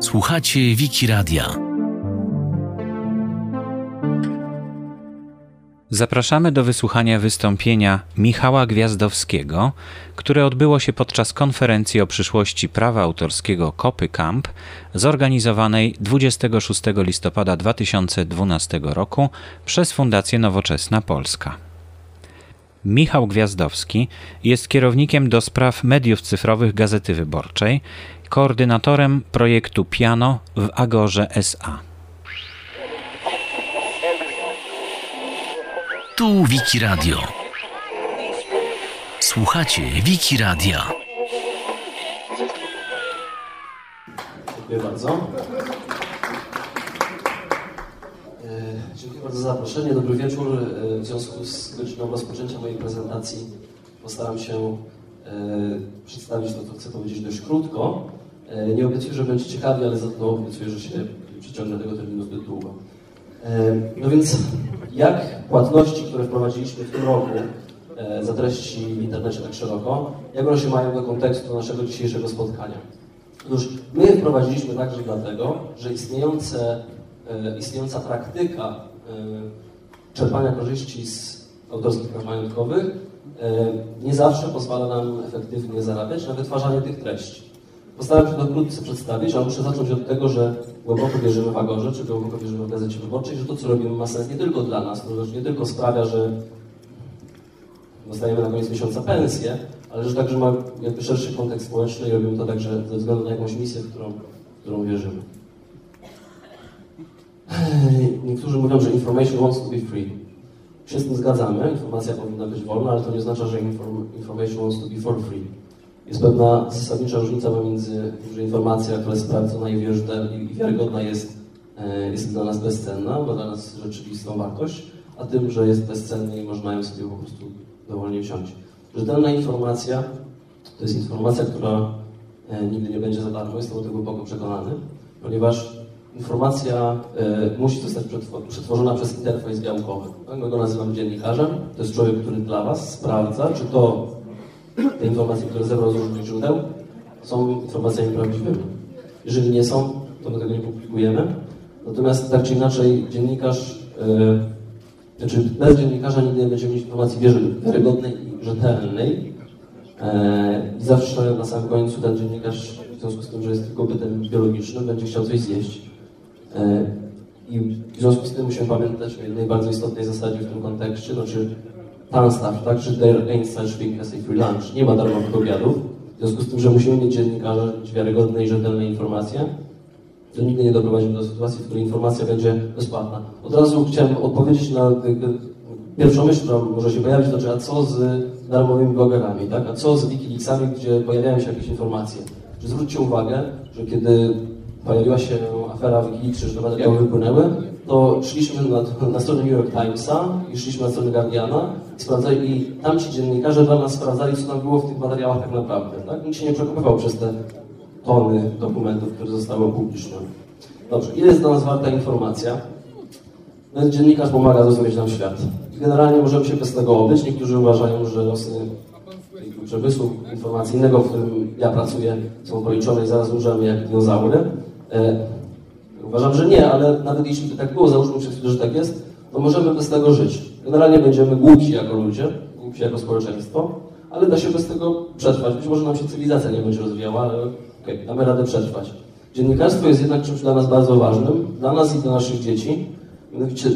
Słuchacie Wiki Radia. Zapraszamy do wysłuchania wystąpienia Michała Gwiazdowskiego, które odbyło się podczas konferencji o przyszłości prawa autorskiego Kopy Camp, zorganizowanej 26 listopada 2012 roku przez Fundację Nowoczesna Polska. Michał Gwiazdowski jest kierownikiem do spraw mediów cyfrowych Gazety Wyborczej, koordynatorem projektu Piano w Agorze SA. Tu Wiki Radio. Słuchacie Wiki Radia. Dziękuję bardzo. E, Dziękuję bardzo za zaproszenie. Dobry wieczór. E, W związku z godziną rozpoczęcia mojej prezentacji postaram się e, przedstawić to, co chcę powiedzieć dość krótko. E, Nie obiecuję, że będzie ciekawie, ale za to obiecuję, że się przyciągnę tego terminu zbyt długo. No więc jak płatności, które wprowadziliśmy w tym roku za treści w internecie tak szeroko, jak one się mają do kontekstu naszego dzisiejszego spotkania? Otóż my je wprowadziliśmy także dlatego, że istniejące, istniejąca praktyka czerpania korzyści z autorskich praw majątkowych e, nie zawsze pozwala nam efektywnie zarabiać na wytwarzanie tych treści. Postaram się to wkrótce przedstawić, ale muszę zacząć od tego, że głęboko wierzymy w Agorze, czy głęboko wierzymy w Gazecie Wyborczej, że to, co robimy ma sens nie tylko dla nas, to znaczy nie tylko sprawia, że dostajemy na koniec miesiąca pensję, ale że także ma jakby szerszy kontekst społeczny i robimy to także ze względu na jakąś misję, w którą, w którą wierzymy. Niektórzy mówią, że information wants to be free. Się z tym zgadzamy, informacja powinna być wolna, ale to nie oznacza, że inform information wants to be for free. Jest pewna zasadnicza różnica pomiędzy że informacja, która jest sprawdzona i wiarygodna jest, e, jest dla nas bezcenna, ma dla nas rzeczywistą wartość, a tym, że jest bezcenna i można ją sobie po prostu dowolnie wziąć. Rzetelna informacja to jest informacja, która e, nigdy nie będzie za darmo, jestem o tym głęboko przekonany, ponieważ informacja e, musi zostać przetwo- przetworzona przez interfejs białkowy. Tak? My go nazywamy dziennikarzem. To jest człowiek, który dla Was sprawdza, czy to te informacje, które zebrał z różnych źródeł, są informacjami prawdziwymi. Jeżeli nie są, to my tego nie publikujemy. Natomiast tak czy inaczej dziennikarz, e, znaczy bez dziennikarza nigdy nie będziemy mieć informacji wiarygodnej i rzetelnej. E, I zawsze na samym końcu ten dziennikarz, w związku z tym, że jest tylko bytem biologicznym, będzie chciał coś zjeść. E, I w związku z tym musimy pamiętać o jednej bardzo istotnej zasadzie w tym kontekście, znaczy pan staw, tak, że there ain't such thing as a free lunch. Nie ma darmowych obiadów. W związku z tym, że musimy mieć dziennikarze, mieć wiarygodne i rzetelne informacje, to nigdy nie doprowadzimy do sytuacji, w której informacja będzie bezpłatna. Od razu chciałem odpowiedzieć na y, y, pierwszą myśl, która może się pojawić, to znaczy, a co z darmowymi blogerami, tak? A co z Wikileaksami, gdzie pojawiają się jakieś informacje? Czy zwróćcie uwagę, że kiedy pojawiła się afera że te materiały wypłynęły, to szliśmy na, na stronę New York Timesa i szliśmy na stronę Guardiana i sprawdzali, i tam dziennikarze dla nas sprawdzali, co tam było w tych materiałach tak naprawdę, tak? Nikt się nie przekopywał przez te tony dokumentów, które zostały upublicznione. Dobrze, ile jest dla nas warta informacja? No, dziennikarz pomaga zrozumieć nam świat. Generalnie możemy się bez tego obyć. Niektórzy uważają, że losy przemysłu informacyjnego, w którym ja pracuję, są policzone i zaraz umrzemy jak dinozaury. E, uważam, że nie, ale nawet jeśli by tak było, załóżmy przez chwilę, że tak jest, to możemy bez tego żyć. Generalnie będziemy głupi jako ludzie, głupi jako społeczeństwo, ale da się bez tego przetrwać. Być może nam się cywilizacja nie będzie rozwijała, ale okej, damy radę przetrwać. Dziennikarstwo jest jednak czymś dla nas bardzo ważnym, dla nas i dla naszych dzieci. Mianowicie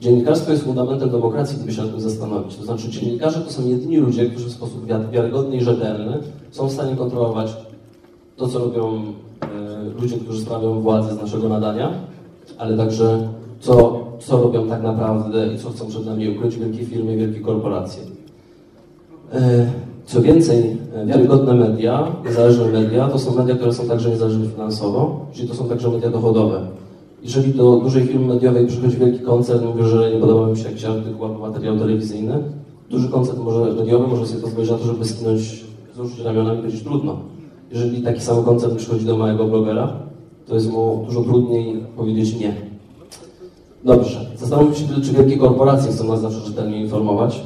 dziennikarstwo jest fundamentem demokracji, gdyby się nad tym zastanowić. To znaczy dziennikarze to są jedyni ludzie, którzy w sposób wiar- wiarygodny i rzetelny są w stanie kontrolować to, co robią e, ludzie, którzy sprawiają władzę z naszego nadania, ale także co, co robią tak naprawdę i co chcą przed nami ukryć wielkie firmy, wielkie korporacje. Co więcej, e, wiarygodne media, niezależne media, to są media, które są także niezależne finansowo, czyli to są także media dochodowe. Jeżeli do dużej firmy mediowej przychodzi wielki koncern, mówi, że nie podoba mi się jakiś artykuł albo materiał telewizyjny, duży koncern może, mediowy może sobie pozwolić na to, żeby skinąć, wzruszyć ramionami i powiedzieć trudno. Jeżeli taki sam koncern przychodzi do małego blogera, to jest mu dużo trudniej powiedzieć nie. Dobrze. Zastanówmy się, czy wielkie korporacje chcą nas zawsze rzetelnie informować.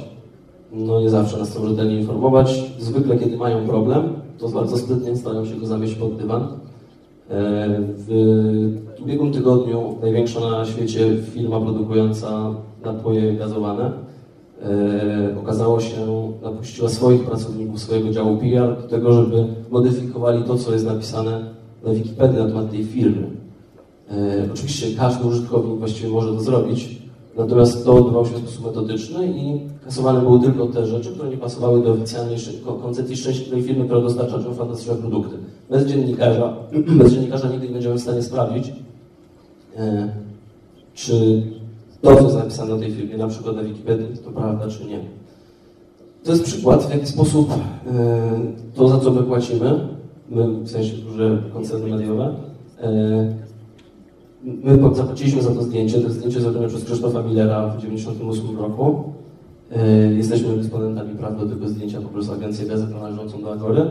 No nie zawsze nas chcą rzetelnie informować. Zwykle, kiedy mają problem, to bardzo sprytnie starają się go zamieść pod dywan. W ubiegłym tygodniu największa na świecie firma produkująca napoje gazowane okazało się, napuściła swoich pracowników swojego działu PR do tego, żeby modyfikowali to, co jest napisane na Wikipedii na temat tej firmy. Oczywiście każdy użytkownik właściwie może to zrobić, natomiast to odbywało się w sposób metodyczny i kasowane były tylko te rzeczy, które nie pasowały do oficjalnej koncepcji szczęśliwej firmy, która dostarcza nam fantastyczne produkty. Bez dziennikarza, bez dziennikarza nigdy nie będziemy w stanie sprawdzić, czy to, co jest napisane o tej firmie, na przykład na Wikipedii, to prawda czy nie. To jest przykład, w jaki sposób to, za co my płacimy, my, w sensie duże koncerny mediowe, My zapłaciliśmy za to zdjęcie. To zdjęcie zrobione przez Krzysztofa Millera w 1998 roku. Jesteśmy dysponentami praw do tego zdjęcia poprzez agencję gazet należącą do Agory.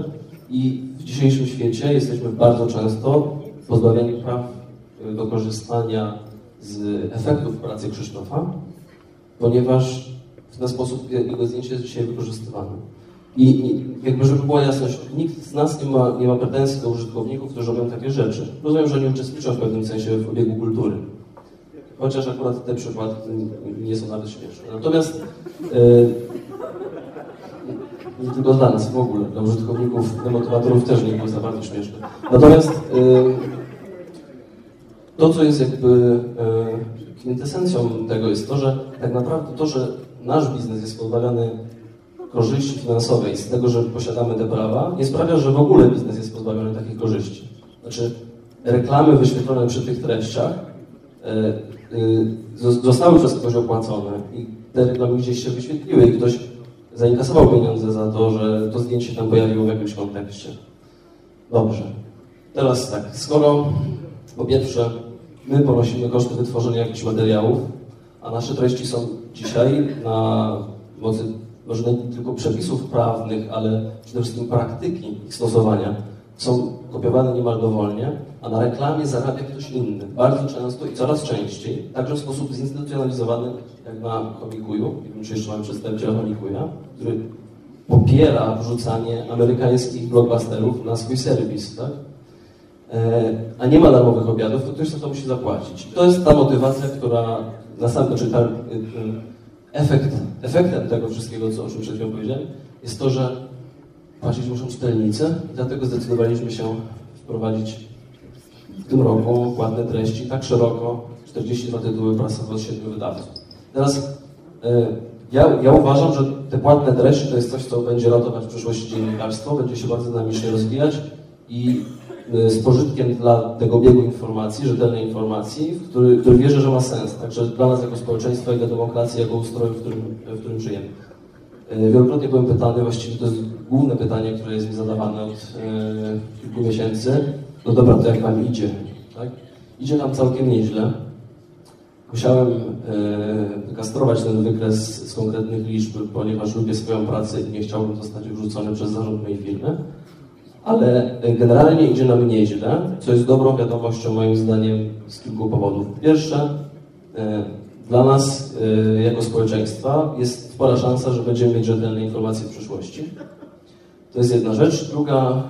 I w dzisiejszym świecie jesteśmy bardzo często pozbawieni praw do korzystania z efektów pracy Krzysztofa, ponieważ w ten sposób jego zdjęcie jest dzisiaj wykorzystywane. I, jakby, żeby była jasność, nikt z nas nie ma, nie ma pretensji do użytkowników, którzy robią takie rzeczy. Rozumiem, że nie uczestniczą w pewnym sensie w obiegu kultury. Chociaż akurat te przykłady nie są nawet śmieszne. Natomiast yy, nie tylko dla nas w ogóle, dla użytkowników, dla motywatorów też nie było za bardzo śmieszne. Natomiast yy, to, co jest jakby yy, kwintesencją tego jest to, że tak naprawdę to, że nasz biznes jest pozbawiony korzyści finansowej z tego, że posiadamy te prawa, nie sprawia, że w ogóle biznes jest pozbawiony takich korzyści. Znaczy, reklamy wyświetlone przy tych treściach e, e, zostały przez kogoś opłacone i te reklamy gdzieś się wyświetliły i ktoś zainkasował pieniądze za to, że to zdjęcie tam pojawiło w jakimś kontekście. Dobrze. Teraz tak, skoro po pierwsze my ponosimy koszty wytworzenia jakichś materiałów, a nasze treści są dzisiaj na mocy może nie tylko przepisów prawnych, ale przede wszystkim praktyki ich stosowania są kopiowane niemal dowolnie, a na reklamie zarabia ktoś inny. Bardzo często i coraz częściej, także w sposób zinstytucjonalizowany, jak na Komikuju, nie wiem czy jeszcze mam przedstawiciela Komikuja, który popiera wrzucanie amerykańskich blockbusterów na swój serwis, tak? E, a nie ma darmowych obiadów, to ktoś za to musi zapłacić. To jest ta motywacja, która na samym, znaczy ta, efekt, efektem tego wszystkiego, co, o czym przed chwilą powiedziałem, jest to, że płacić muszą czytelnicy dlatego zdecydowaliśmy się wprowadzić w tym roku płatne treści tak szeroko, 42 tytuły prasowe od 7 wydawców. Teraz ja, ja uważam, że te płatne treści to jest coś, co będzie ratować w przyszłości dziennikarstwo, będzie się bardzo dynamicznie rozwijać i z pożytkiem dla tego biegu informacji, rzetelnej informacji, który, który wierzę, że ma sens, także dla nas jako społeczeństwa i dla demokracji jako ustroju, w którym, w którym żyjemy. Y, wielokrotnie byłem pytany, właściwie to jest główne pytanie, które jest mi zadawane od e, kilku miesięcy. No dobra, to jak Wam idzie? Tak? Idzie nam całkiem nieźle. Musiałem e, wykastrować ten wykres z konkretnych liczb, ponieważ lubię swoją pracę i nie chciałbym zostać wyrzucony przez zarząd mojej firmy ale generalnie idzie nam nieźle, co jest dobrą wiadomością moim zdaniem z kilku powodów. Pierwsze, e, dla nas e, jako społeczeństwa jest spora szansa, że będziemy mieć rzetelne informacje w przyszłości. To jest jedna rzecz. Druga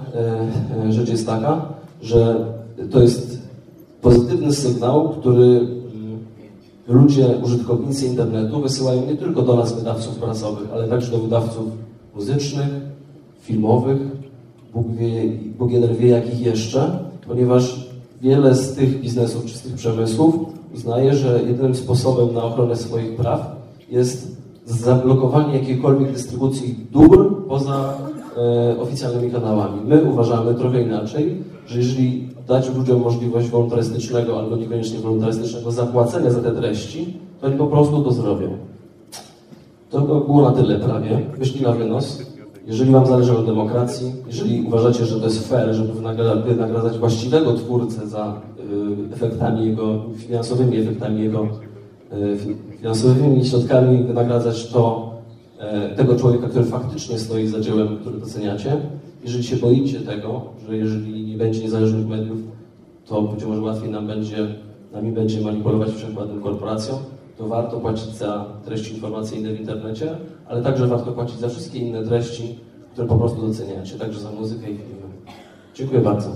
e, rzecz jest taka, że to jest pozytywny sygnał, który mm, ludzie, użytkownicy internetu wysyłają nie tylko do nas, wydawców prasowych, ale także do wydawców muzycznych, filmowych, Bóg wie, Bogiener wie jakich jeszcze, ponieważ wiele z tych biznesów czy z tych przemysłów uznaje, że jedynym sposobem na ochronę swoich praw jest zablokowanie jakiejkolwiek dystrybucji dóbr poza e, oficjalnymi kanałami. My uważamy trochę inaczej, że jeżeli dać ludziom możliwość wolontarystycznego albo niekoniecznie wolontarystycznego zapłacenia za te treści, to oni po prostu to zrobią. To było na tyle prawie. Myśli na wynos. Jeżeli Wam zależy na demokracji, jeżeli uważacie, że to jest fair, żeby wynagradzać właściwego twórcę za y, efektami jego, finansowymi efektami jego, y, finansowymi środkami wynagradzać to, e, tego człowieka, który faktycznie stoi za dziełem, który doceniacie, jeżeli się boicie tego, że jeżeli nie będzie niezależnych mediów, to być może łatwiej nam będzie, nami będzie manipulować przykładem korporacją, to warto płacić za treści informacyjne w internecie, ale także warto płacić za wszystkie inne treści, które po prostu doceniacie, także za muzykę i filmy. Dziękuję bardzo.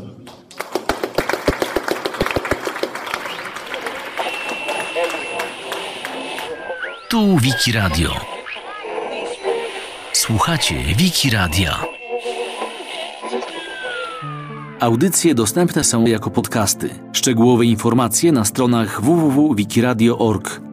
Tu Wiki Radio. Słuchacie Wiki Radia. Audycje dostępne są jako podcasty. Szczegółowe informacje na stronach www.wikiradio.org.